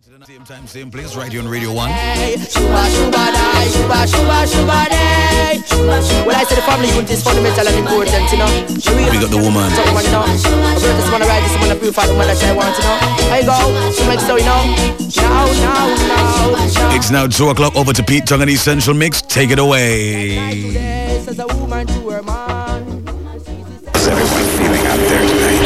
Same time, same place, right here on Radio 1. Shuba, shuba, die, shuba, shuba, shuba, day. When I say the family unit is fundamental and important, you know. We got the woman. So, man, you know. I brought this one right, this one purify the woman that I want, you know. There you go. She makes so, you know. Now, now, now. It's now 2 o'clock over to Pete Tong and Essential Mix. Take it away. How's everyone feeling out there tonight?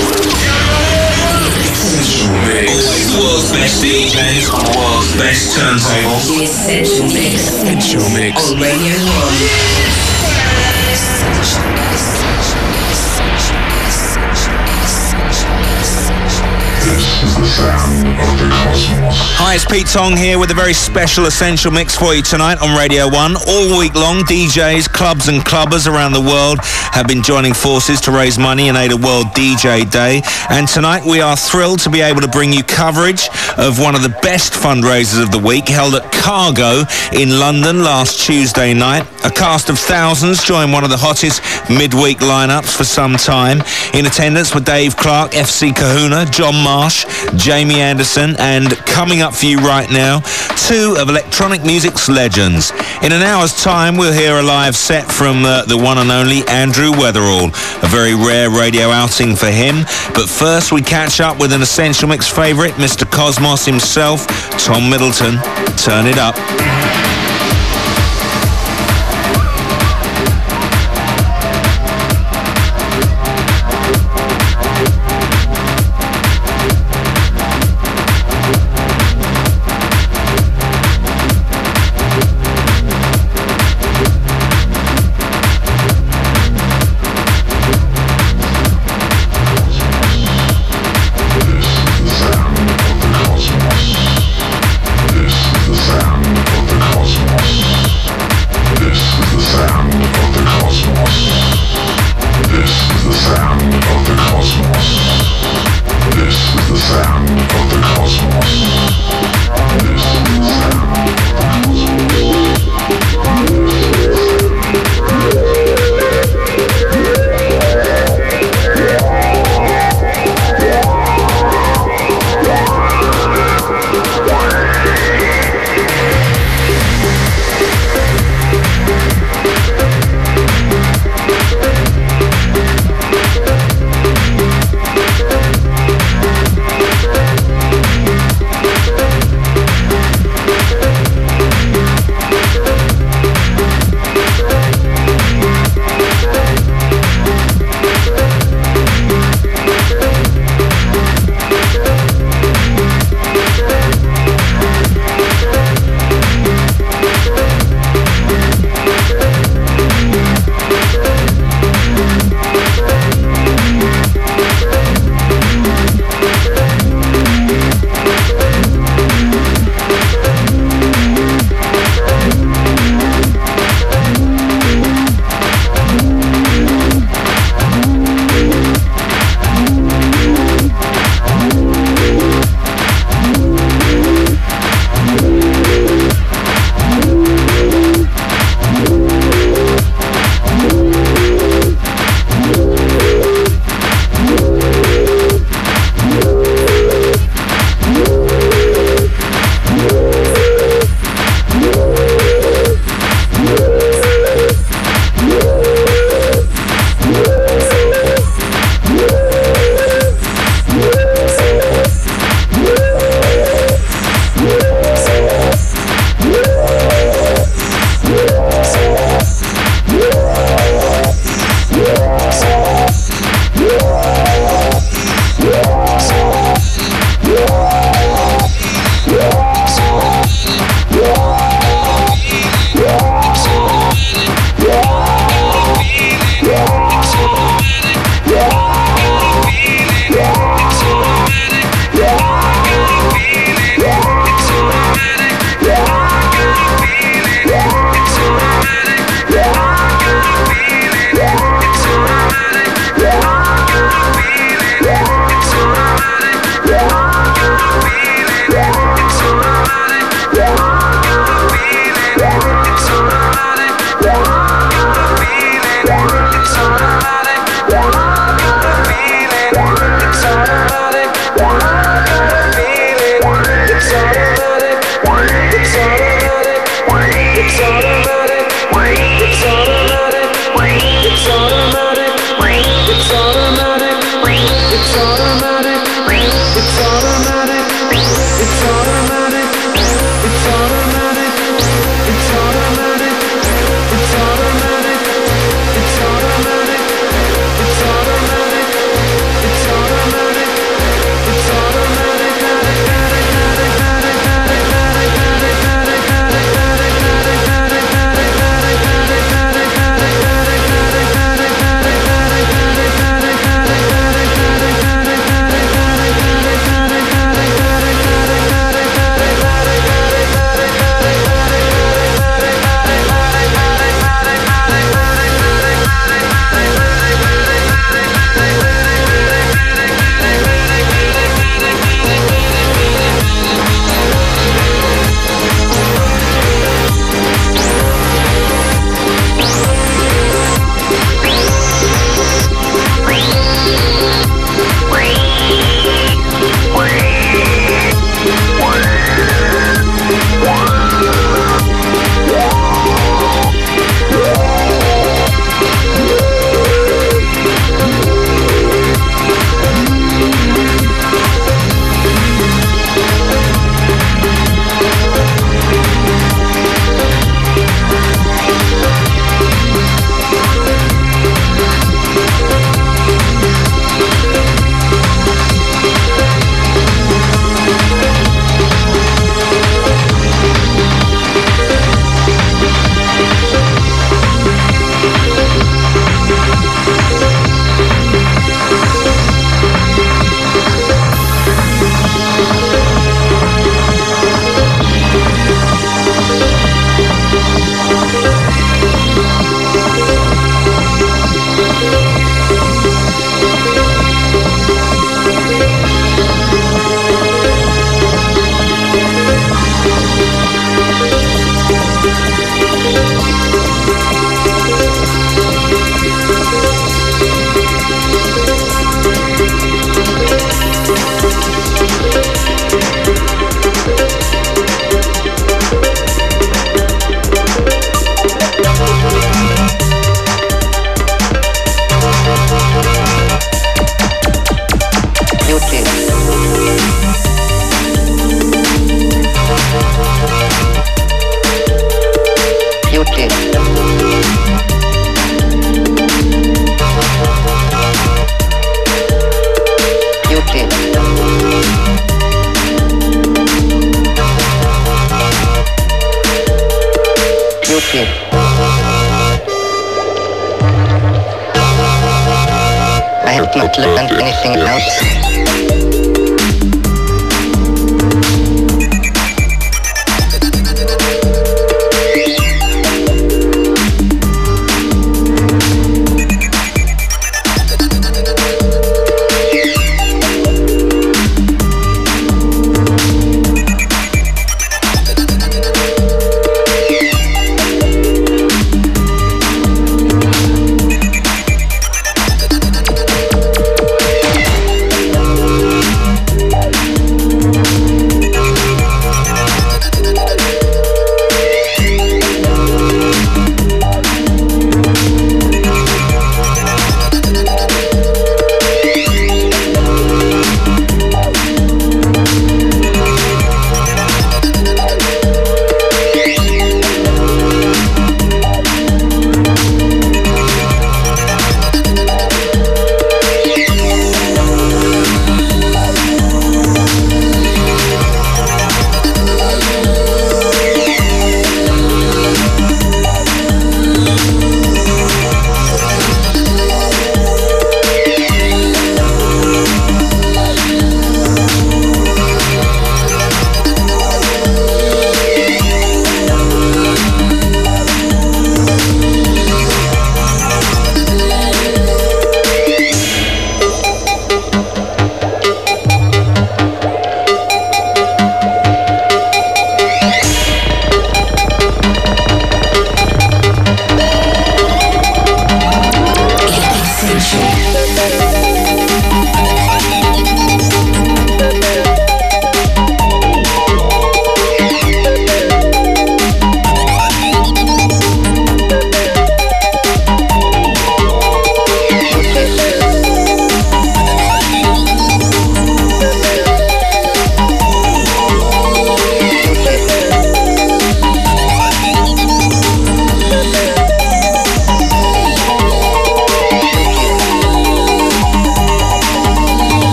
Always the world's best DJs on the world's best turntables. The Essential Mix Essential Mix. on Radio 1. Hi, it's Pete Tong here with a very special essential mix for you tonight on Radio 1. All week long, DJs, clubs and clubbers around the world have been joining forces to raise money in aid of World DJ Day. And tonight we are thrilled to be able to bring you coverage of one of the best fundraisers of the week held at Cargo in London last Tuesday night. A cast of thousands joined one of the hottest midweek lineups for some time. In attendance were Dave Clarke, FC Kahuna, Jon Marsh, Jamie Anderson, and coming up for you right now, two of electronic music's legends. In an hour's time, we'll hear a live set from uh, the one and only Andrew Weatherall, a very rare radio outing for him. But first, we catch up with an Essential Mix favourite, Mr. Cosmos himself, Tom Middleton. Turn it up.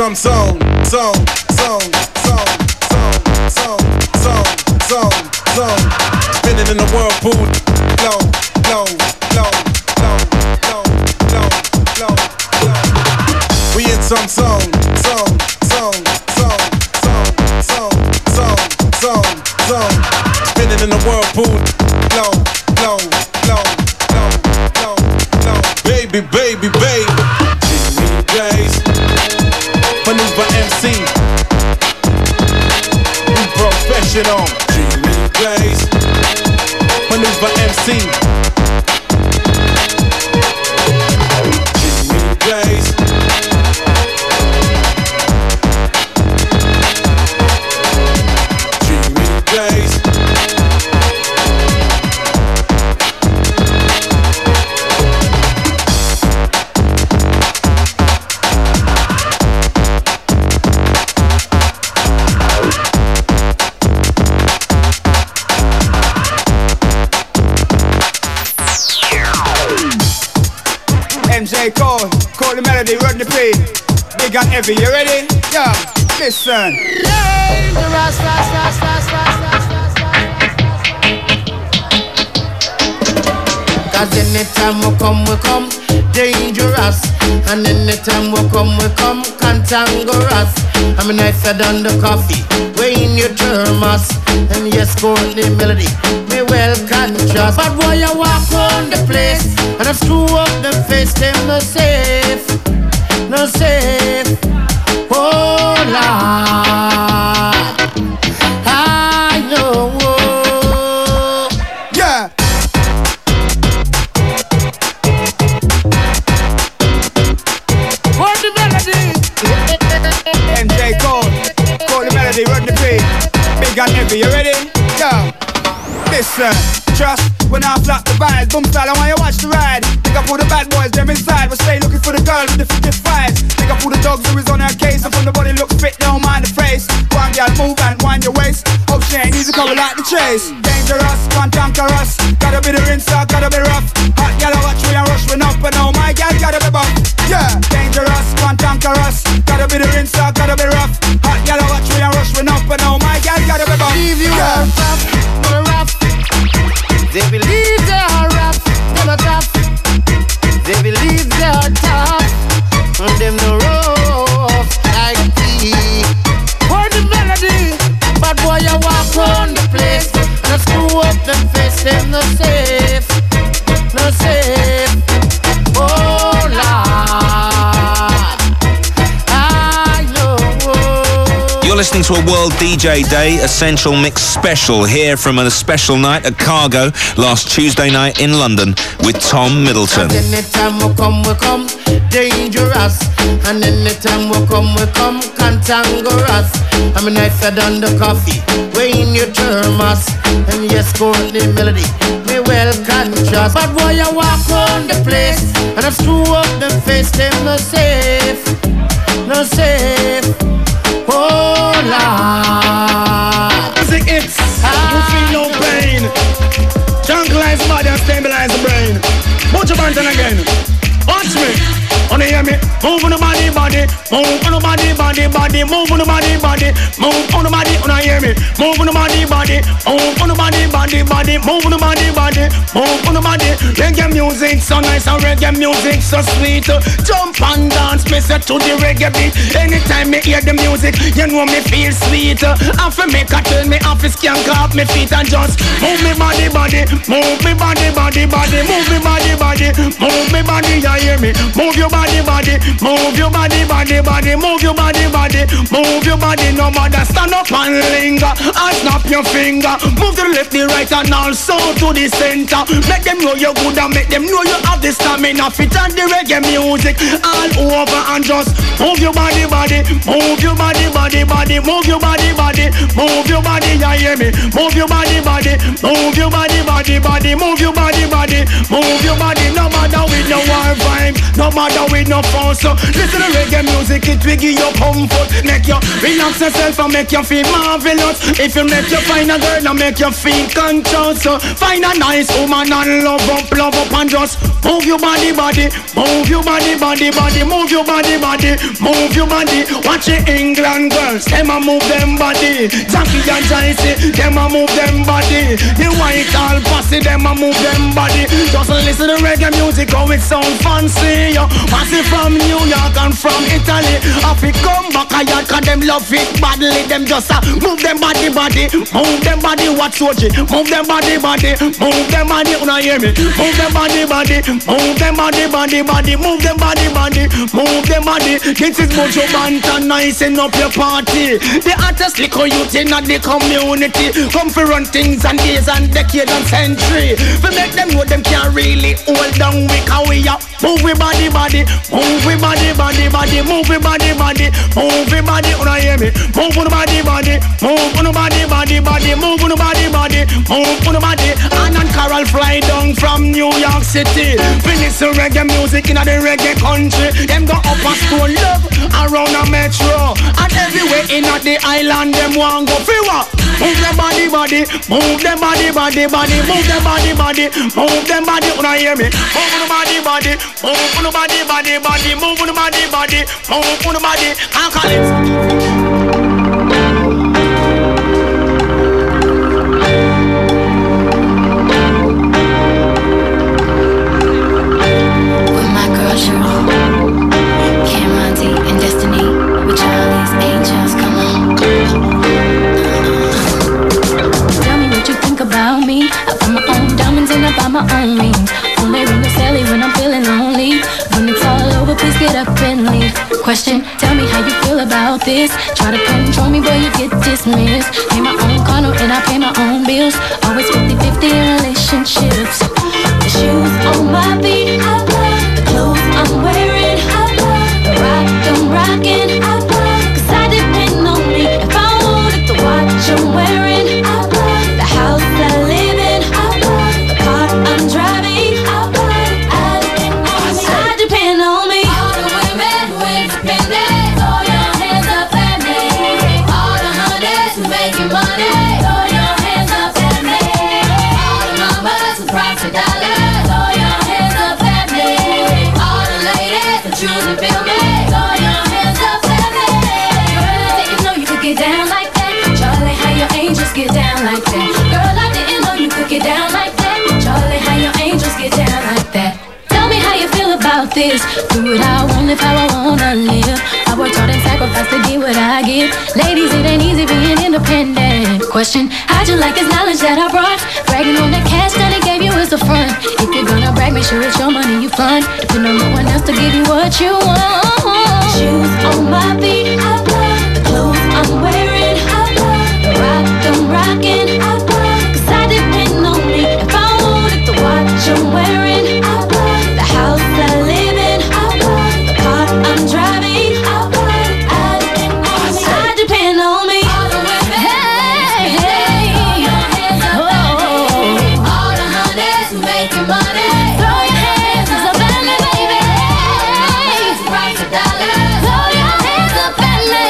Some zone, zone, scene. Heavy, you ready? Yeah, listen. Cause anytime we come, we come dangerous. And anytime we come, we come cantankerous. I mean, nicer than the coffee, way in your thermos. And yes, call the melody, me well conscious. But boy, you walk on the place, and I screw up the face, them safe, no safe. Oh, Lord. I know. Oh. Yeah. What the melody? MJ Cole, call the melody, run the beat. Big and heavy, you ready? Yeah. Listen, trust when I flop the vibes, boom style, I want you watch the ride. Pick up all the bad boys, them inside, but stay looking for the girl with the 55s. Pick up all the dogs who is on her case, and from the body look fit, don't mind the face. One girl move and wind your waist. Hope she ain't easy cover like the chase. Dangerous, cantankerous, gotta be the rinse gotta be rough. Hot gal, I watch me and rush when up, and oh my gal, gotta be buff. Yeah, dangerous, cantankerous, gotta be the rinse gotta be rough. Hot gal, I watch me and rush when up, and oh my gal, gotta be buff. Leave you yeah. rough, we're rough. They believe You're listening to a World DJ Day Essential Mix Special. Here from a special night at Cargo last Tuesday night in London with Tom Middleton. We we dangerous. And anytime we come, we come cantankerous. I mean, I said on the coffee, way in your thermos. And yes, Courtney Melody, me well conscious. But boy, I walk on the place, and I screw up them face, them no safe, no safe. Oh, Lord. Music hits, you feel no pain. Tranquilize body and stabilize the brain. Put your bands again. Wanna hear me? Move on the body, body. Move on the body, body, body. Move on the body, body. Move on the body. Wanna hear me? Move on the body, body. Move on the body, body, body. Move on the body, body. Move on the body. Reggae music so nice and reggae music so sweet. Jump and dance, me to the reggae beat. Anytime me hear the music, you know me feel sweet. Have to make a turn me off, skank off me feet and just move me body, body. Move me body, body, body. Move me body, body. Move me body, you hear me? Move your body, body. Move your body, body, body. Move your body, body. Move your body, no matter. Stand up and linger and snap your finger. Move to the left, the right, and also to the center. Make them know you're good and make them know you have the stamina. Fit on the reggae music all over and just move your body, body. Move your body, body, body. Move your body, body. Move your body, you hear me? Move your body, body. Move your body, body, body. Move your body, body. Move your body, vibe, no matter with no fuss. Listen to reggae music, it will give you comfort. Make you relax yourself and make you feel marvelous. If you make you find a girl and make you feel conscious, find a nice woman and love up, love up and just move your body, body, move your body, body, body, move your body, body, move your body. Watch the England girls, them a move them body. Jackie and Joycey, them a move them body. The white all posse, them a move them body. Just listen to reggae music, how it sound fancy. Yo. Posse from New York and from Italy. If it come back a yard, cause them love it badly. Them just uh, move them body, body, move them body. Watch Soji, move them body, body, move them body. Una hear me? Move them body, body, move them body, body, body, move them body, body, move them body. This is Mojo Bantan, nicing up your party. The hottest liquor youth in the community. Come for run things and days and decades and century. We make them know them can't really hold down we how we are. Move we body, body, move we body, body, body, move we body, body, move we body. Una hear me? Move on body, body, move on body, body, body, move on body, body, move on body. And and Carol fly down from New York City. Finish the reggae music in the reggae country. Them go up a stone love around the metro. And everywhere in the island, them want go fever. Move them body, body, move them body, body, body, move them body, body, move them body. Una hear me? Move on body, body, move on the body, body, body, move on the body, body, move on the body. I call it. I buy my own diamonds and I buy my own rings. Only ring the Sally when I'm feeling lonely. When it's all over, please get up and leave. Question, tell me how you feel about this. Try to control me, boy, you get dismissed. Pay my own condo and I pay my own bills. Always 50-50 in relationships. The shoes on my feet, I love. The clothes I'm wearing, I love. The rock I'm rocking, what I want, live how I wanna live. I worked hard and sacrificed to get what I get. Ladies, it ain't easy being independent. Question, how'd you like this knowledge that I brought? Bragging on the cash that it gave you is the front. If you're gonna brag, make sure it's your money you fund. Depend on no one else to give you what you want. Shoes on my feet, I love. The clothes I'm wearing, I love the rock I'm rocking. Cause making money. Throw your hands up at me, baby. Right to dollars. Throw your hands up at me.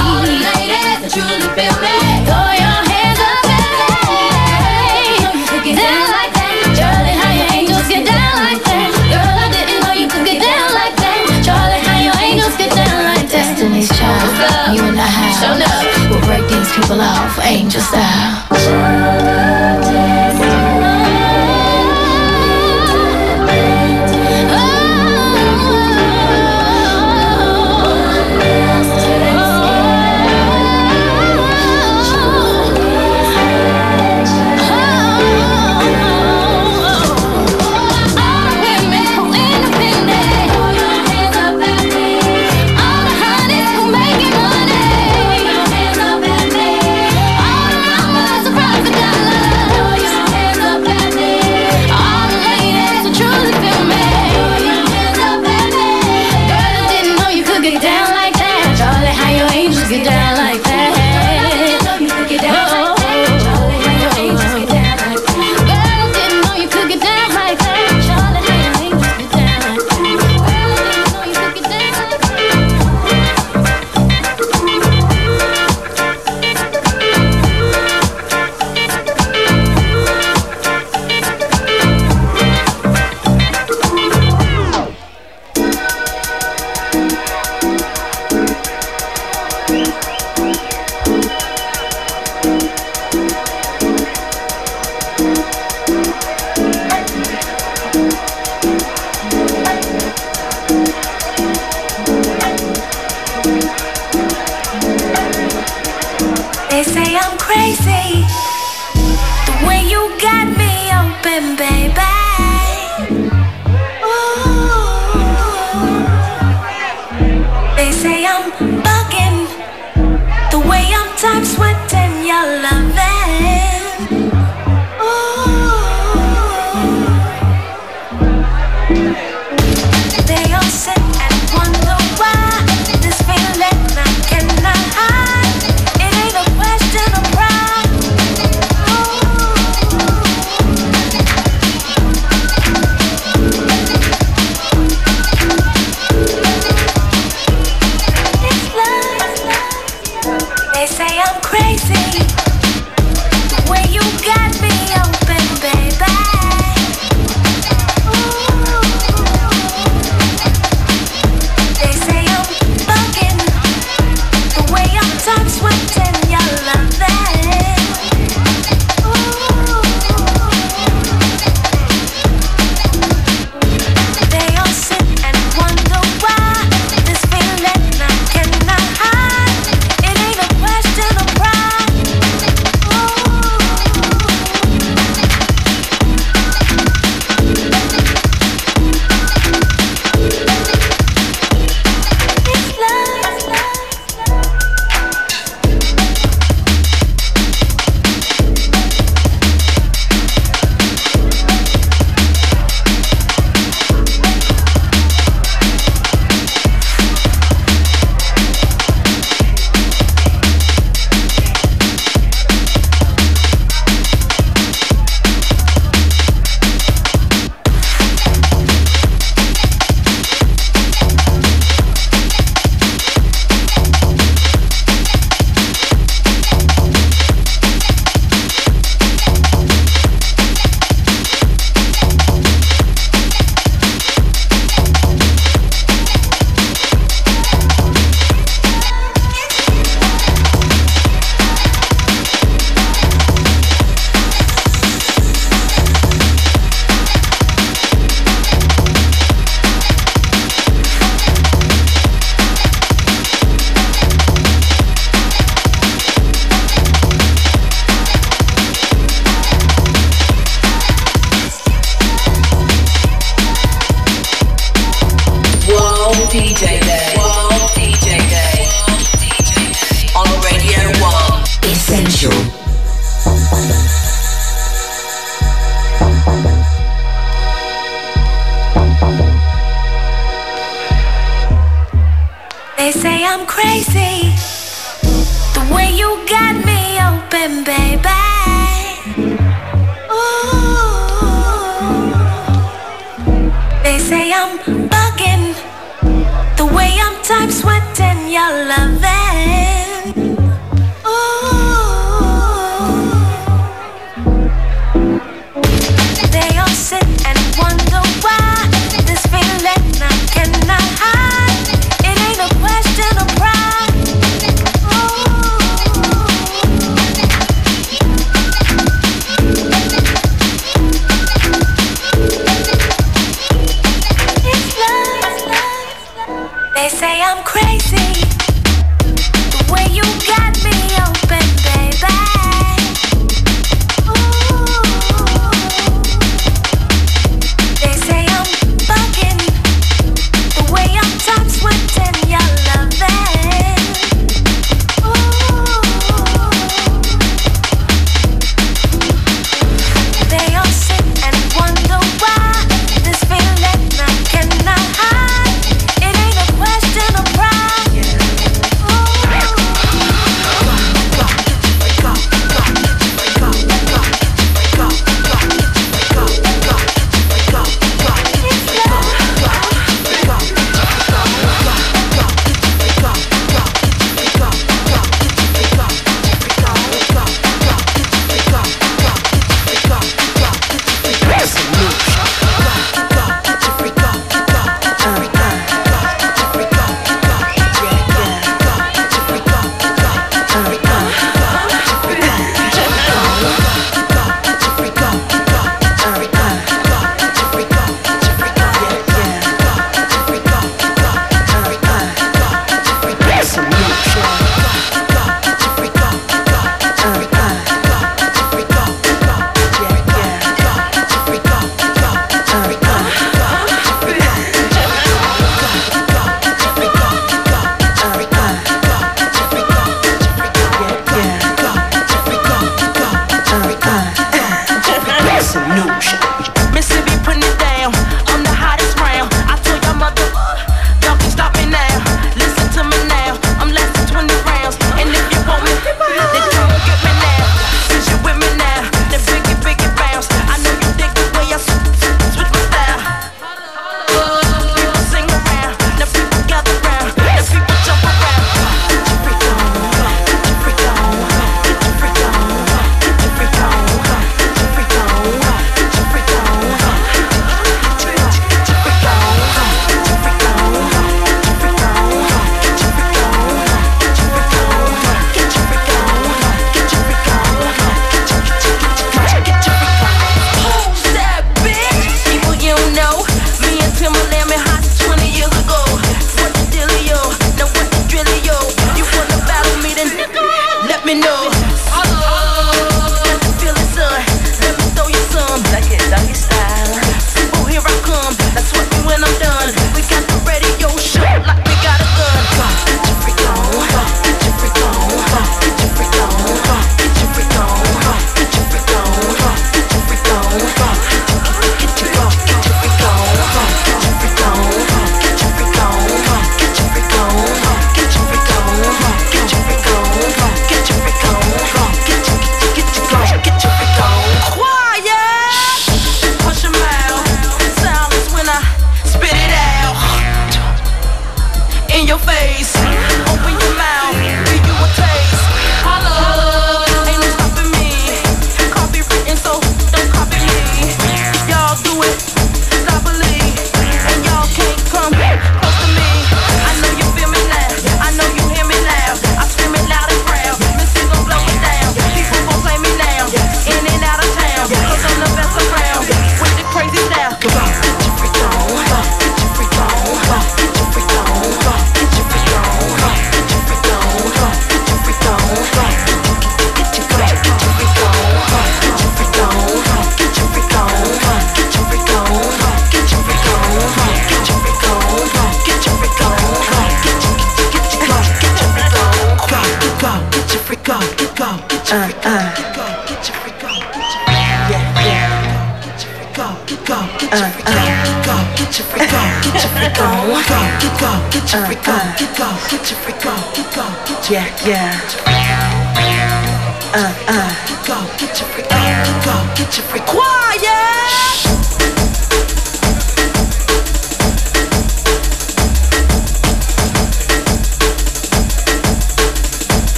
All the ladies that truly feel me. Throw your hands up at me. Down like that. Charlie, how your angels get down like that? Girl, I didn't know you could get down like that. Charlie, how your angels get down like that? Destiny's Child, you and I have. Show up. We'll break these people off, angel style.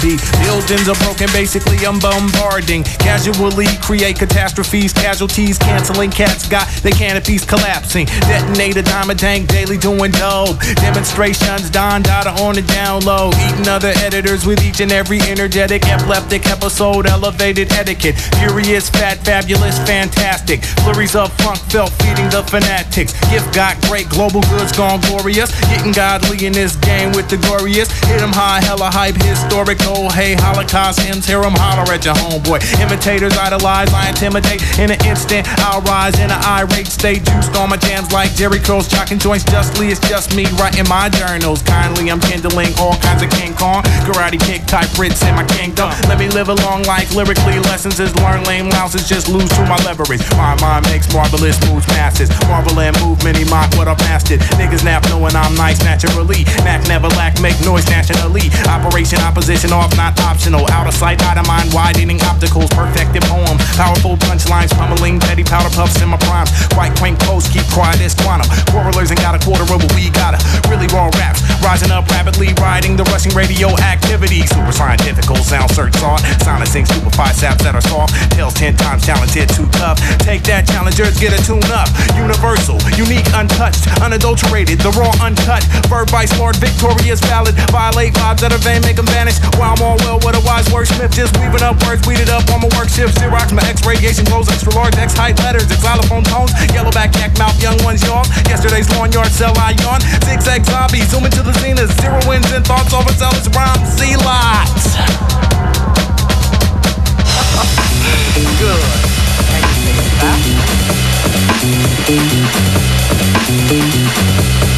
Buildings are broken, basically I'm bombarding. Casually create catastrophes, casualties, canceling cats got their canopies collapsing. Detonate a diamond tank daily doing dope. Demonstrations, Don Dada on the down low. Eating other editors with each and every energetic, epileptic episode, elevated etiquette. Furious, fat, fabulous, fantastic. Flurries of funk felt feeding the fanatics. Gift got great, global goods gone glorious. Getting godly in this game with the glorious. Hit 'em high, hella hype, historical. Hey, Holocaust hymns, hear 'em holler at your homeboy. Imitators idolize, I intimidate. In an instant, I'll rise in an irate state. Juiced on my jams like Jerry Curls, jocking joints justly. It's just me writing my journals. Kindly, I'm kindling all kinds of King Kong. Karate kick type Brits in my kingdom. Let me live a long life lyrically. Lessons is learn lame louses, just lose to my leverage. My mind makes marvelous moves, masses. Marvel and movement, he mock what I've mastered. Niggas nap knowing I'm nice naturally. Mac never lack, make noise nationally. Operation opposition off, not optional. Out of sight, out of mind, widening opticals. Perfected poem. Powerful punchlines, pummeling petty powder puffs in my primes. Quite quaint close, keep quiet as quantum. Quarrelers ain't got a quarter of what we gotta. Really raw raps, rising up rapidly, riding the rushing radio activity. Super scientifical sound search thought. Silencing stupefy saps that are soft. Tails ten times talented, too tough. Take that, challengers, get a tune up. Universal, unique, untouched, unadulterated, the raw, uncut. Verb by smart, victorious, valid. Violate vibes that are vain, make them vanish. While I'm all well with a wise wordsmith, just weaving up words, weeded up on my work shift. Xerox, my X radiation glows, extra large, X height letters, xylophone tones, yellowback, yak mouth, young ones yawn. Yesterday's lawn yard sell I yawn. Zigzag zombie, zoom into the zenith. Zero wins and thoughts overzealous rhymes, Z lots. Good. Can you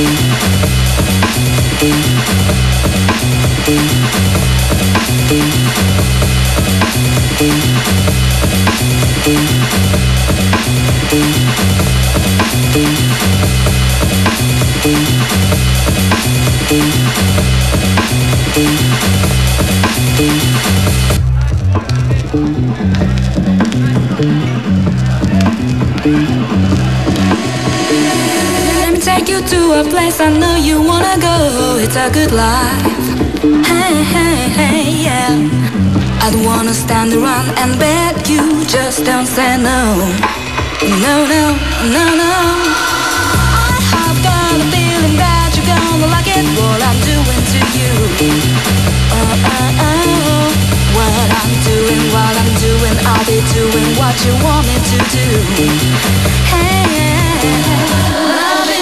sing Let me take you to a place I know you wanna go. It's a good life. Hey, hey, hey, yeah. I don't wanna stand around and beg you. Just don't say no. No, no, no, no. I have got a feeling that you're gonna like it. What I'm doing to you. Oh, oh, oh. What I'm doing, what I'm doing, I'll be doing what you want me to do. Hey, love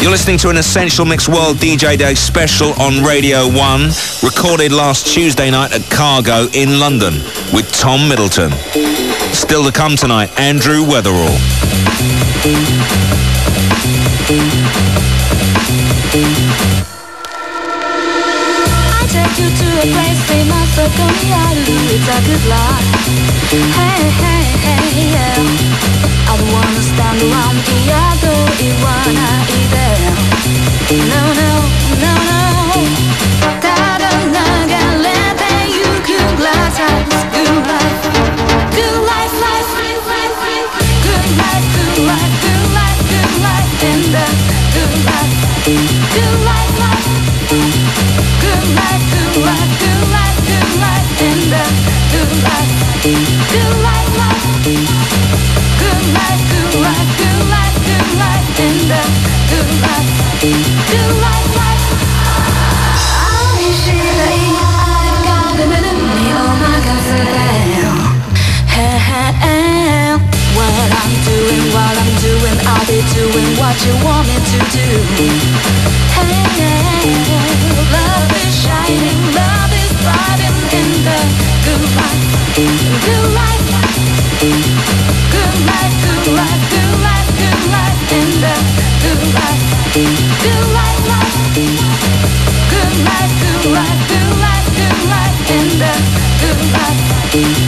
You're listening to an Essential Mix World DJ Day special on Radio 1, recorded last Tuesday night at Cargo in London with Tom Middleton. Still to come tonight, Andrew Weatherall. So don't you try to it's a good life, Hey, hey, hey, yeah I don't wanna stand around the other Iwana either No, no, no, no ただ流れてゆく Glass house, good life Good life, life, life, life, life Good life, good life, good life, good life And the good life Thank you.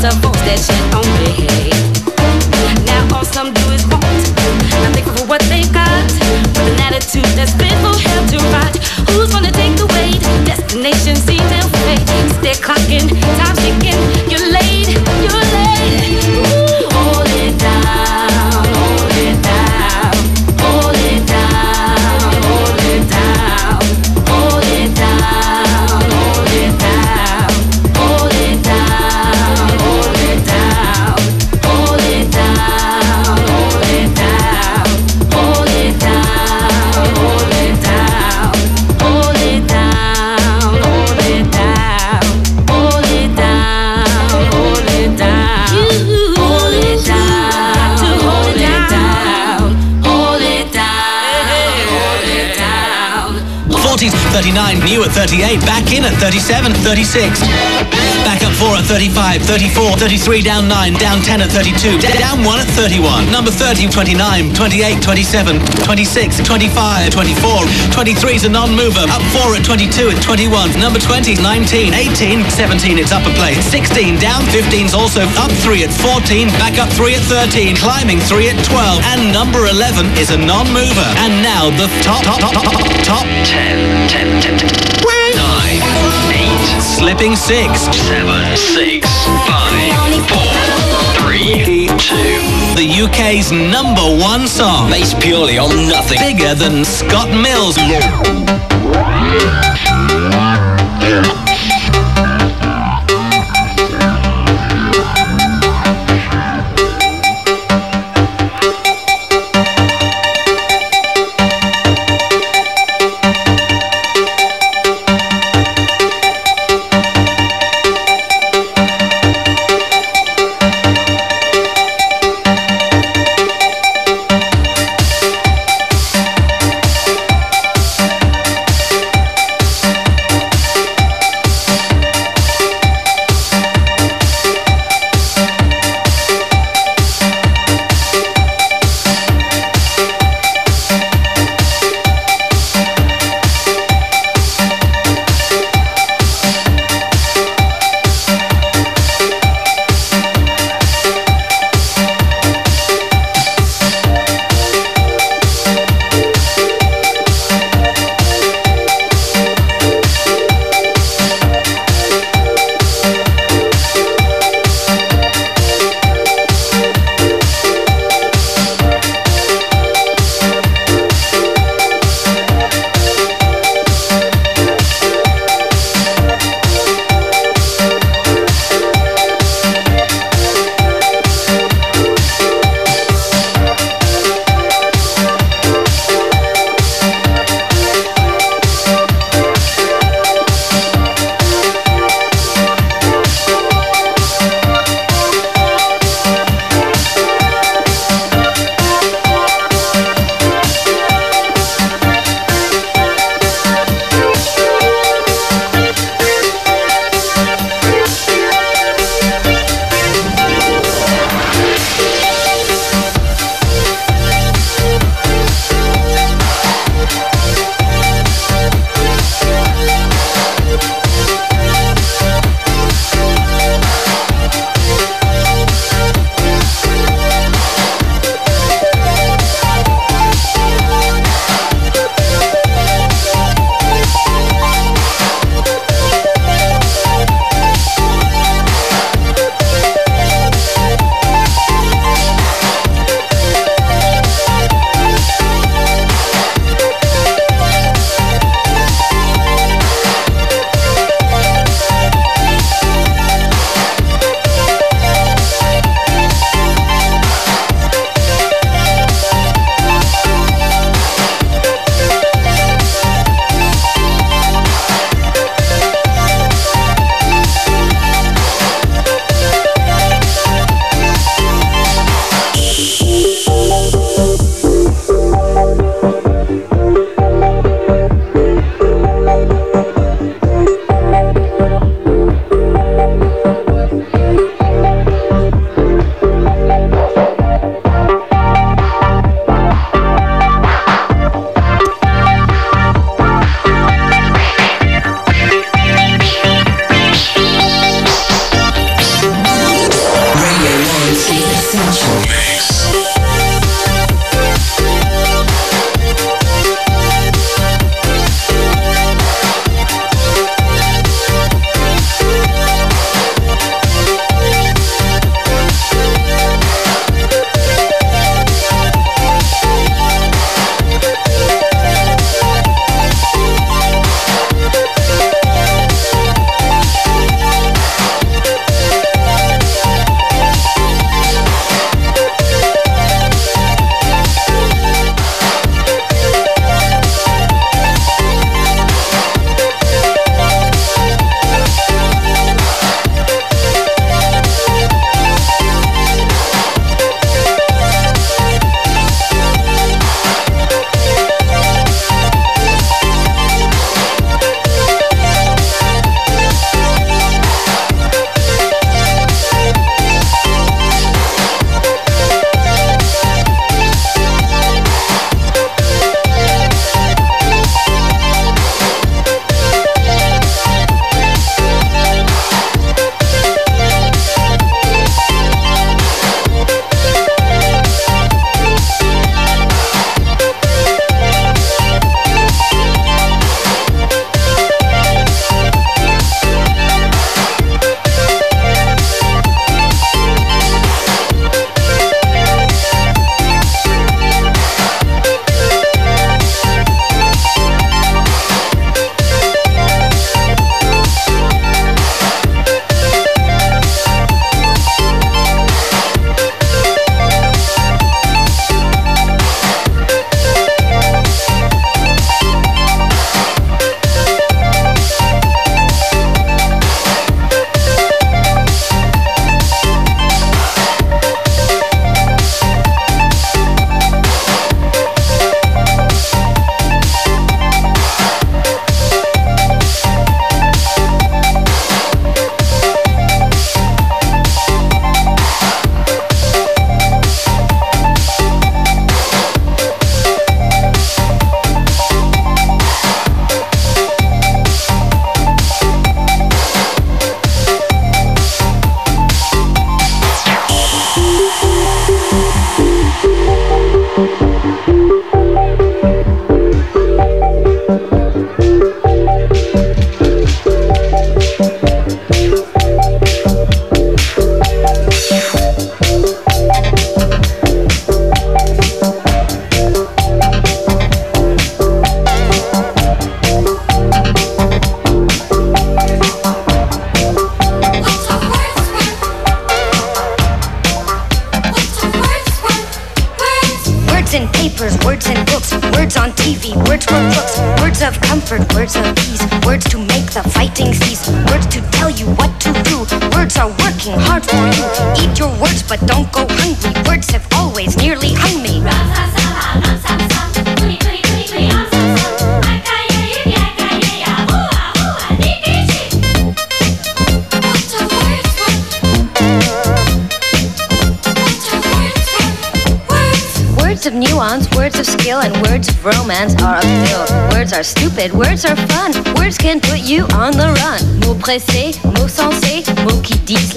to post that shit on me. 38, back in at 37, 36. Back up 4 at 35, 34, 33, down 9, down 10 at 32, down 1 at 31. Number 30, 29, 28, 27, 26, 25, 24. 23 is a non-mover, up 4 at 22 at 21. Number 20, 19, 18, 17, it's up a place. 16, down 15 is also up 3 at 14, back up 3 at 13, climbing 3 at 12. And number 11 is a non-mover. And now the top, top, top, top, top 10, 10, 10, 10. 9, 8, slipping 6, 7, 6, 5, 4, 3, 2. The UK's number one song. Based purely on nothing. Bigger than Scott Mills.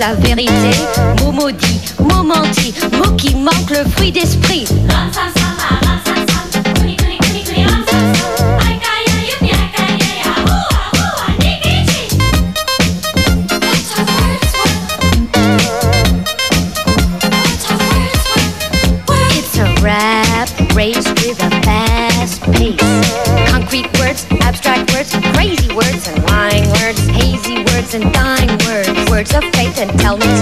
La vérité. And tell me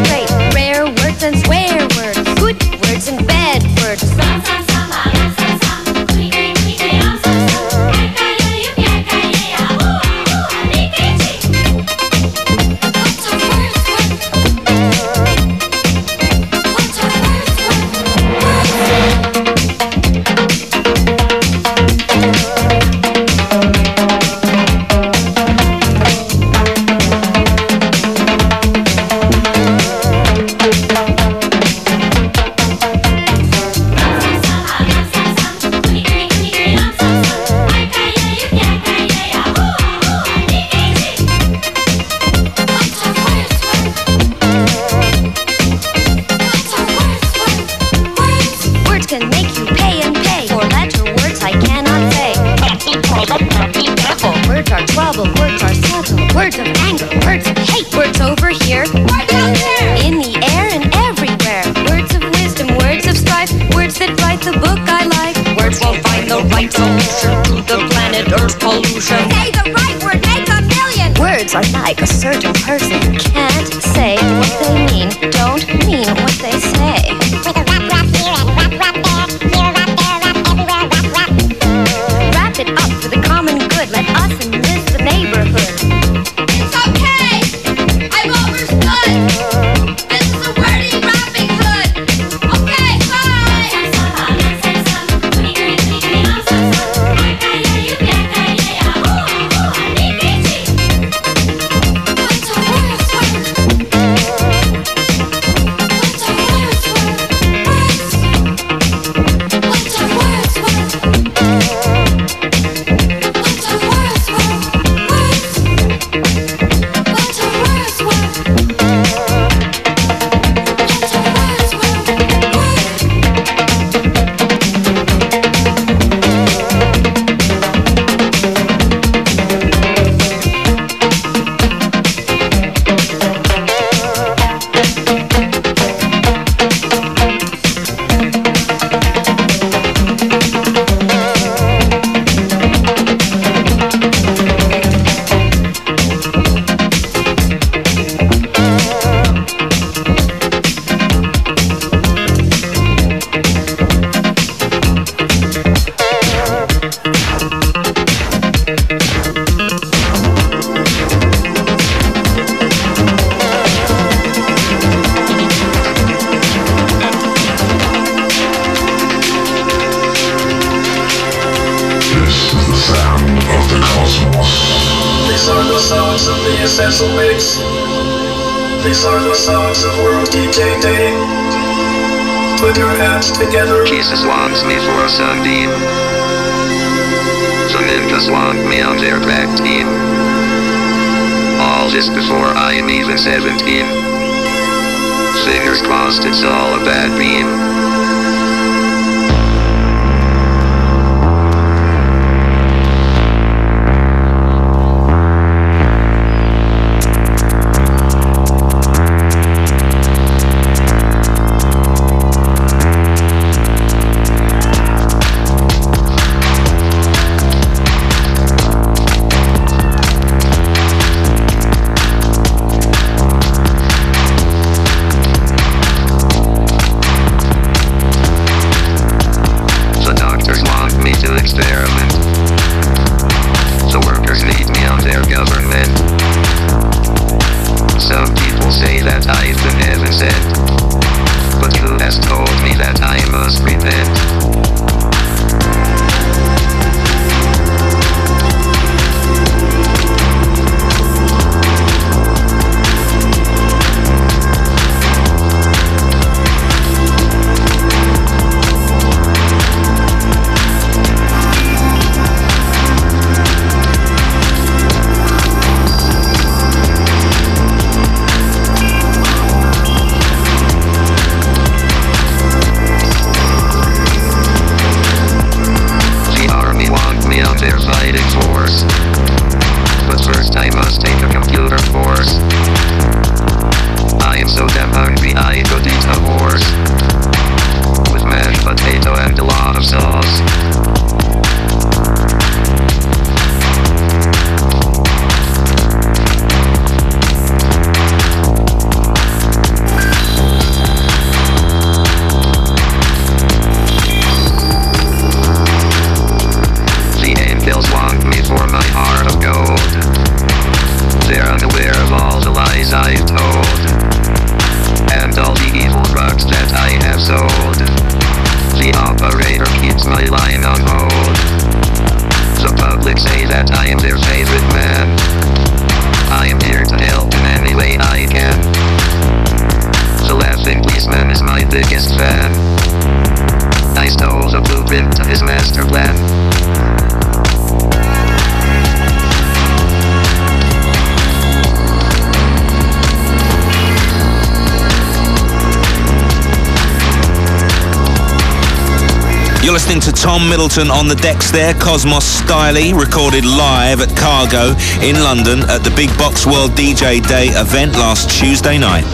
You're listening to Tom Middleton on the decks there, Cosmos Styley, recorded live at Cargo in London at the Big Box World DJ Day event last Tuesday night.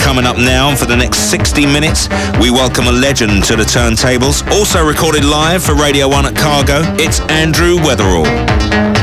Coming up now for the next 60 minutes, we welcome a legend to the turntables, also recorded live for Radio 1 at Cargo, it's Andrew Weatherall.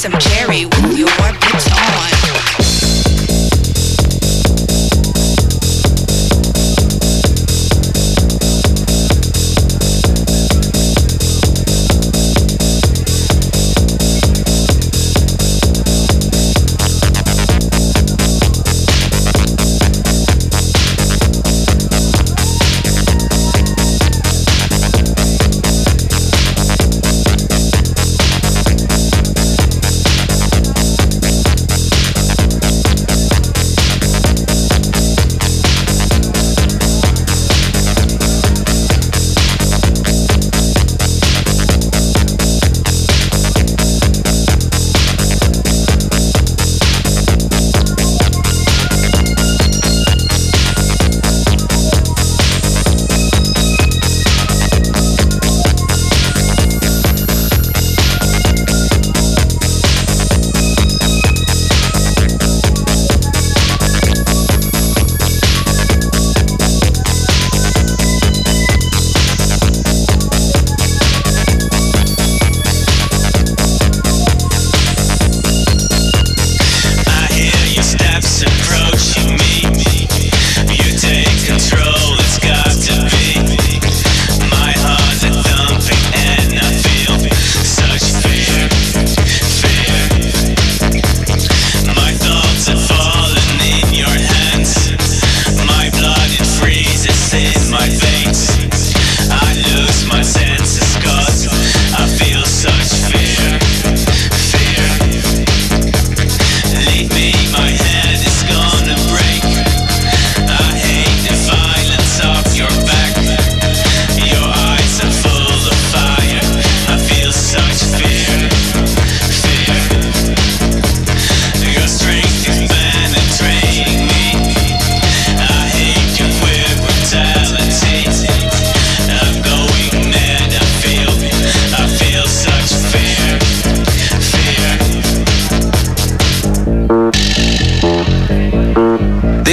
some cherry with your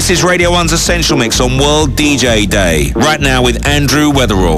This is Radio 1's Essential Mix on World DJ Day. Right now with Andrew Weatherall.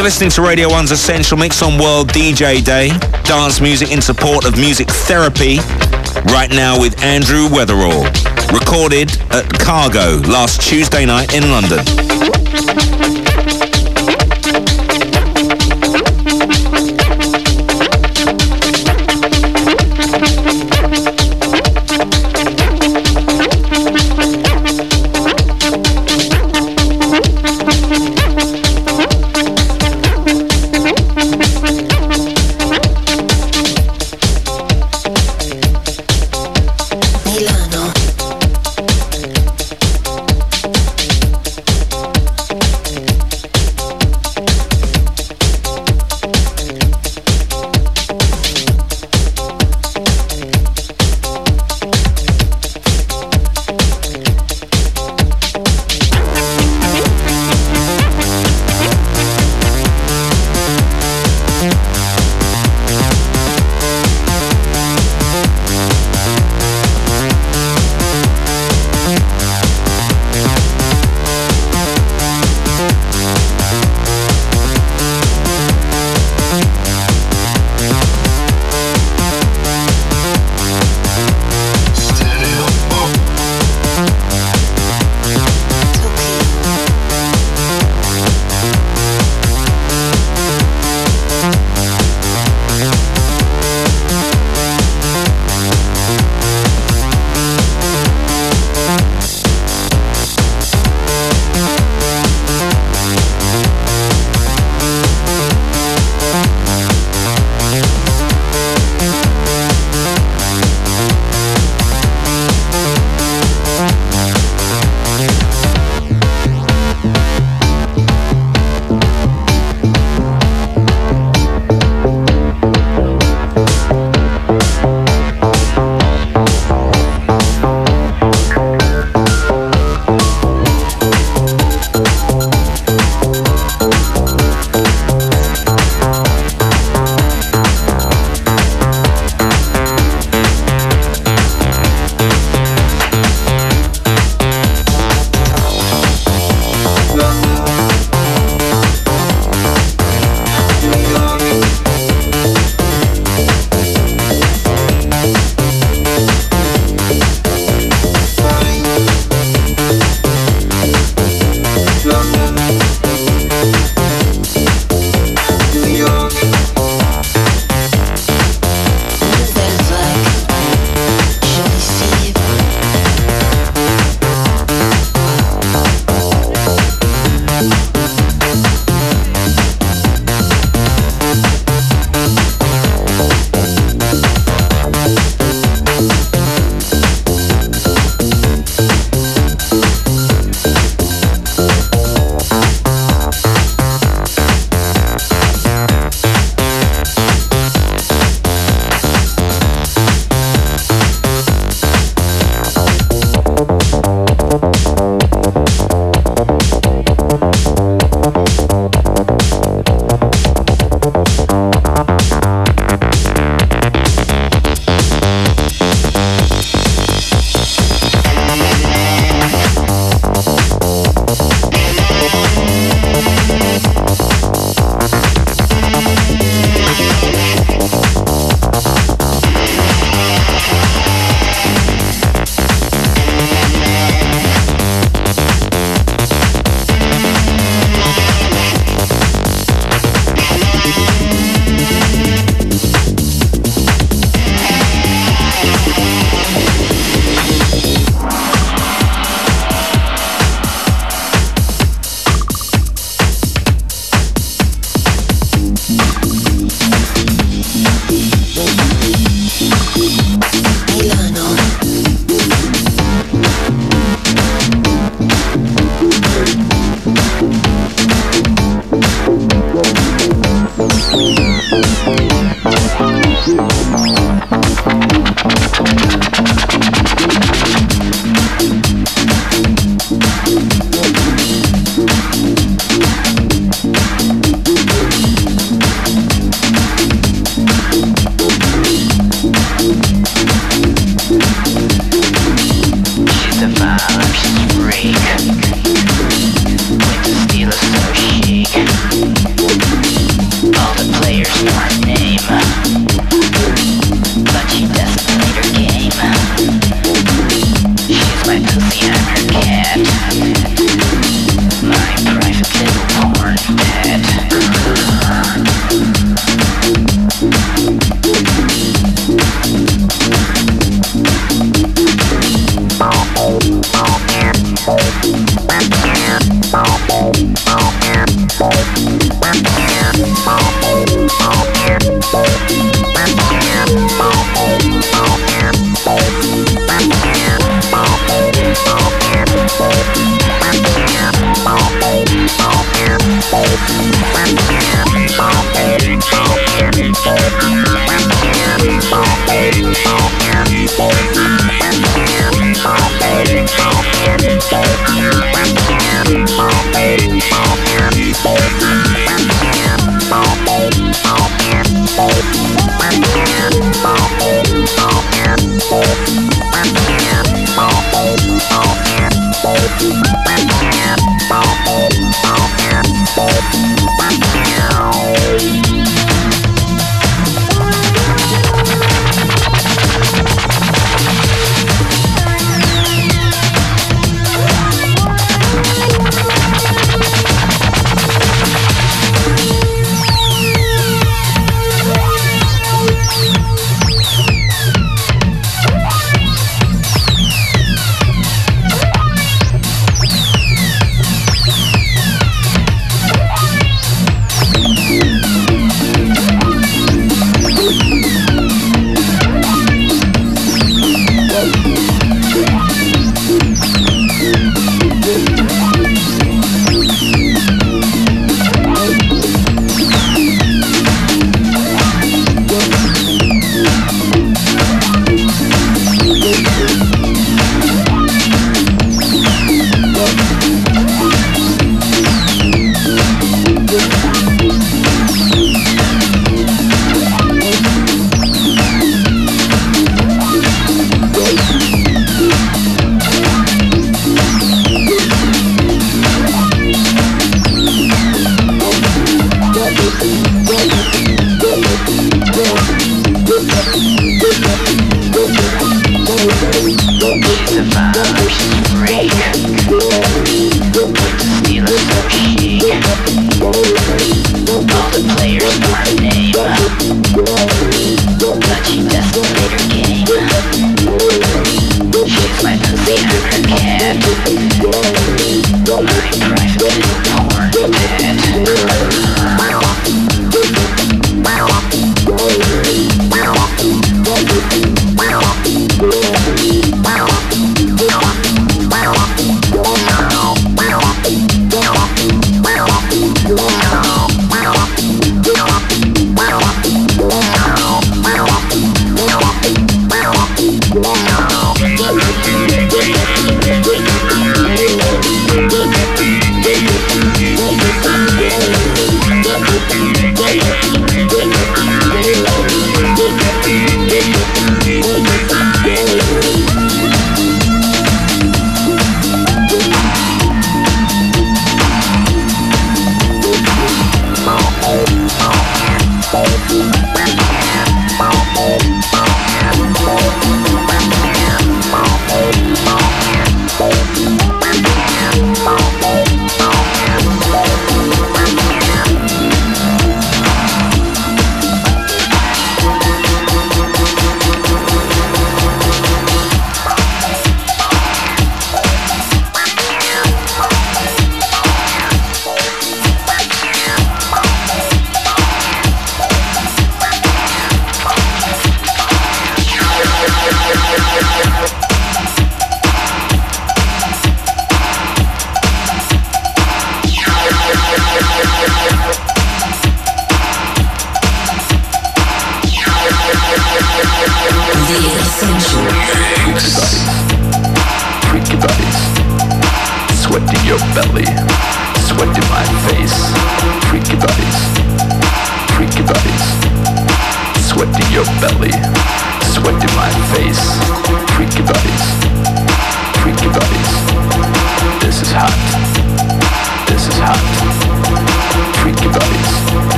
You're listening to Radio 1's Essential Mix on World DJ Day. Dance music in support of music therapy. Right now with Andrew Weatherall. Recorded at Cargo last Tuesday night in London.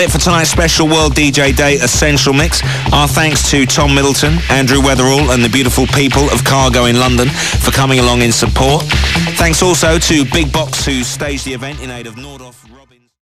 About it for tonight's special World DJ Day Essential Mix. Our thanks to Tom Middleton, Andrew Weatherall and the beautiful people of Cargo in London for coming along in support. Thanks also to Big Box who staged the event in aid of Nordoff.